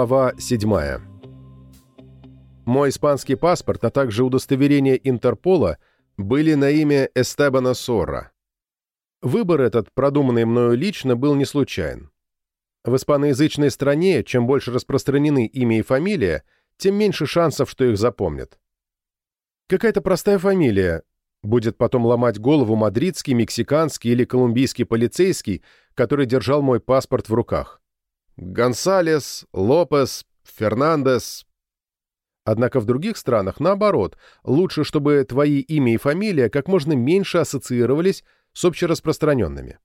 Глава 7. Мой испанский паспорт, а также удостоверение Интерпола были на имя Эстебана Сорра. Выбор этот, продуманный мною лично, был не случайен. В испаноязычной стране, чем больше распространены имя и фамилия, тем меньше шансов, что их запомнят. Какая-то простая фамилия будет потом ломать голову мадридский, мексиканский или колумбийский полицейский, который держал мой паспорт в руках. Гонсалес, Лопес, Фернандес. Однако в других странах, наоборот, лучше, чтобы твои имя и фамилия как можно меньше ассоциировались с общераспространенными.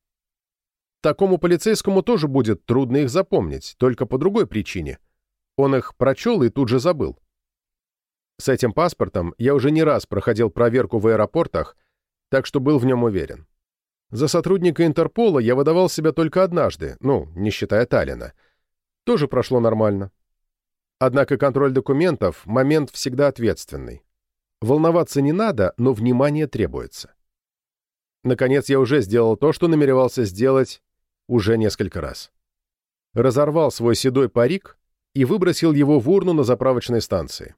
Такому полицейскому тоже будет трудно их запомнить, только по другой причине. Он их прочел и тут же забыл. С этим паспортом я уже не раз проходил проверку в аэропортах, так что был в нем уверен. За сотрудника Интерпола я выдавал себя только однажды, ну, не считая Таллина. Тоже прошло нормально. Однако контроль документов — момент всегда ответственный. Волноваться не надо, но внимание требуется. Наконец, я уже сделал то, что намеревался сделать уже несколько раз. Разорвал свой седой парик и выбросил его в урну на заправочной станции.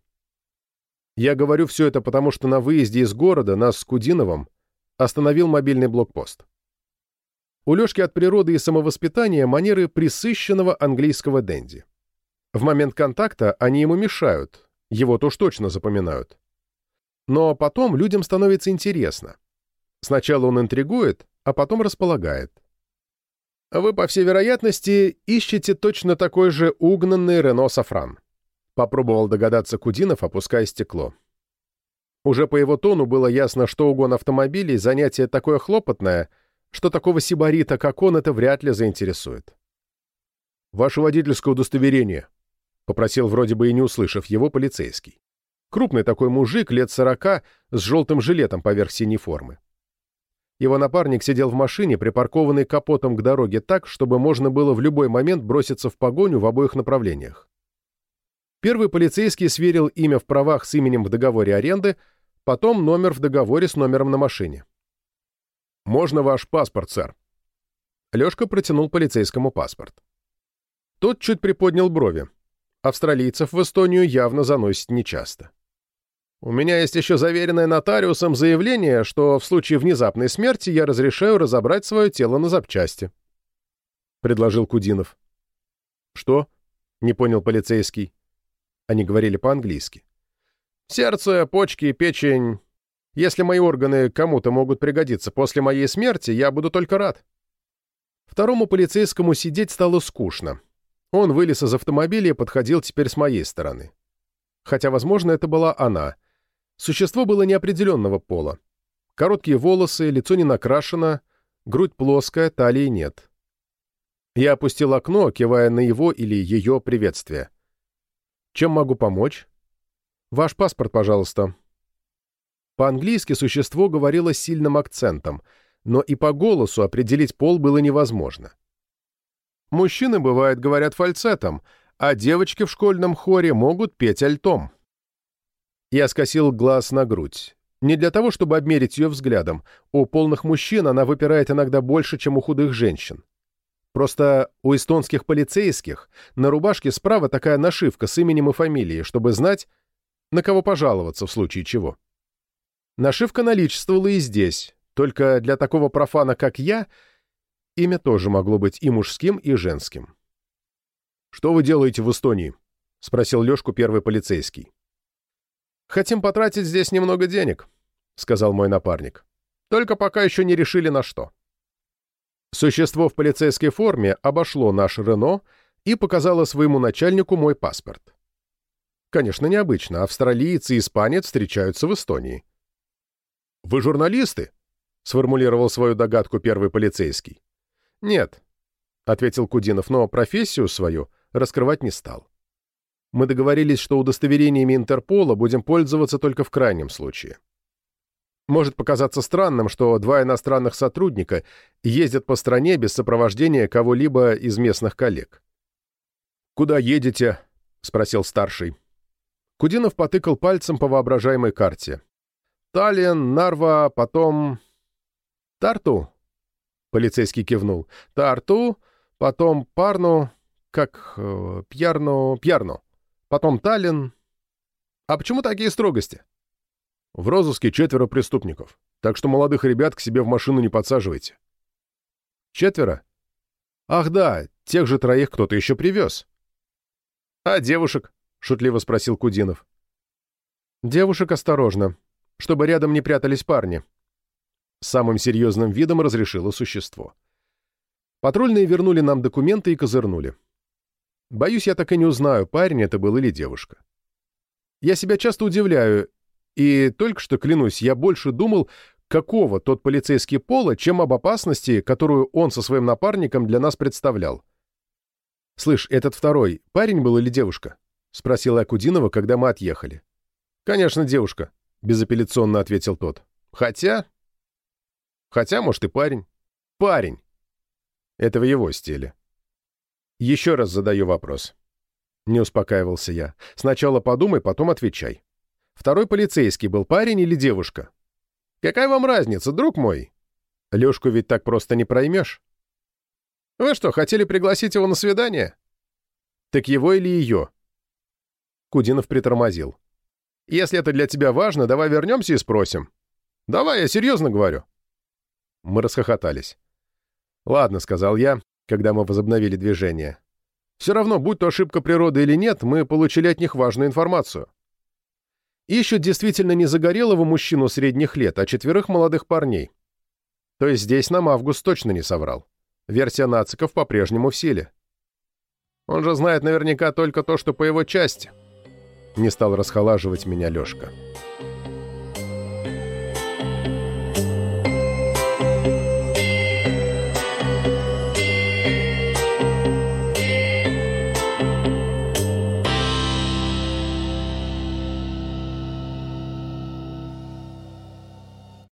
Я говорю все это потому, что на выезде из города нас с Кудиновым остановил мобильный блокпост. У Лёшки от природы и самовоспитания манеры присыщенного английского денди. В момент контакта они ему мешают, его-то уж точно запоминают. Но потом людям становится интересно. Сначала он интригует, а потом располагает. Вы, по всей вероятности, ищете точно такой же угнанный Рено Сафран. Попробовал догадаться Кудинов, опуская стекло. Уже по его тону было ясно, что угон автомобилей — занятие такое хлопотное, что такого сибарита, как он, это вряд ли заинтересует. «Ваше водительское удостоверение», — попросил вроде бы и не услышав его полицейский. Крупный такой мужик, лет сорока, с желтым жилетом поверх синей формы. Его напарник сидел в машине, припаркованной капотом к дороге так, чтобы можно было в любой момент броситься в погоню в обоих направлениях. Первый полицейский сверил имя в правах с именем в договоре аренды, Потом номер в договоре с номером на машине. «Можно ваш паспорт, сэр?» Лёшка протянул полицейскому паспорт. Тот чуть приподнял брови. Австралийцев в Эстонию явно заносит нечасто. «У меня есть еще заверенное нотариусом заявление, что в случае внезапной смерти я разрешаю разобрать свое тело на запчасти», — предложил Кудинов. «Что?» — не понял полицейский. Они говорили по-английски. Сердце, почки, печень. Если мои органы кому-то могут пригодиться после моей смерти, я буду только рад. Второму полицейскому сидеть стало скучно. Он вылез из автомобиля и подходил теперь с моей стороны. Хотя, возможно, это была она. Существо было неопределенного пола. Короткие волосы, лицо не накрашено, грудь плоская, талии нет. Я опустил окно, кивая на его или ее приветствие. «Чем могу помочь?» «Ваш паспорт, пожалуйста». По-английски существо говорило с сильным акцентом, но и по голосу определить пол было невозможно. Мужчины, бывает, говорят фальцетом, а девочки в школьном хоре могут петь альтом. Я скосил глаз на грудь. Не для того, чтобы обмерить ее взглядом. У полных мужчин она выпирает иногда больше, чем у худых женщин. Просто у эстонских полицейских на рубашке справа такая нашивка с именем и фамилией, чтобы знать, на кого пожаловаться в случае чего. Нашивка наличествовала и здесь, только для такого профана, как я, имя тоже могло быть и мужским, и женским. «Что вы делаете в Эстонии?» — спросил Лёшку первый полицейский. «Хотим потратить здесь немного денег», — сказал мой напарник. «Только пока еще не решили на что». Существо в полицейской форме обошло наш Рено и показало своему начальнику мой паспорт. Конечно, необычно. Австралиец и испанец встречаются в Эстонии. «Вы журналисты?» — сформулировал свою догадку первый полицейский. «Нет», — ответил Кудинов, но профессию свою раскрывать не стал. Мы договорились, что удостоверениями Интерпола будем пользоваться только в крайнем случае. Может показаться странным, что два иностранных сотрудника ездят по стране без сопровождения кого-либо из местных коллег. «Куда едете?» — спросил старший. Кудинов потыкал пальцем по воображаемой карте. «Таллин, Нарва, потом...» «Тарту?» — полицейский кивнул. «Тарту, потом Парну, как... Э, Пьярно... Пьярно. Потом Таллин. А почему такие строгости? В розыске четверо преступников, так что молодых ребят к себе в машину не подсаживайте. Четверо? Ах да, тех же троих кто-то еще привез. А девушек? Шутливо спросил Кудинов. Девушек осторожно, чтобы рядом не прятались парни. Самым серьезным видом разрешило существо. Патрульные вернули нам документы и козырнули. Боюсь, я так и не узнаю, парень это был или девушка. Я себя часто удивляю, и только что, клянусь, я больше думал, какого тот полицейский пола, чем об опасности, которую он со своим напарником для нас представлял. «Слышь, этот второй, парень был или девушка?» — спросил Акудинова, когда мы отъехали. «Конечно, девушка», — безапелляционно ответил тот. «Хотя...» «Хотя, может, и парень». «Парень!» Это в его стиле. Еще раз задаю вопрос. Не успокаивался я. Сначала подумай, потом отвечай. Второй полицейский был парень или девушка? Какая вам разница, друг мой? Лешку ведь так просто не проймешь. Вы что, хотели пригласить его на свидание? Так его или ее? Кудинов притормозил. Если это для тебя важно, давай вернемся и спросим. Давай, я серьезно говорю. Мы расхохотались. «Ладно», — сказал я, когда мы возобновили движение. «Все равно, будь то ошибка природы или нет, мы получили от них важную информацию. Ищут действительно не загорелого мужчину средних лет, а четверых молодых парней. То есть здесь нам Август точно не соврал. Версия нациков по-прежнему в силе. Он же знает наверняка только то, что по его части». Не стал расхолаживать меня. «Лешка».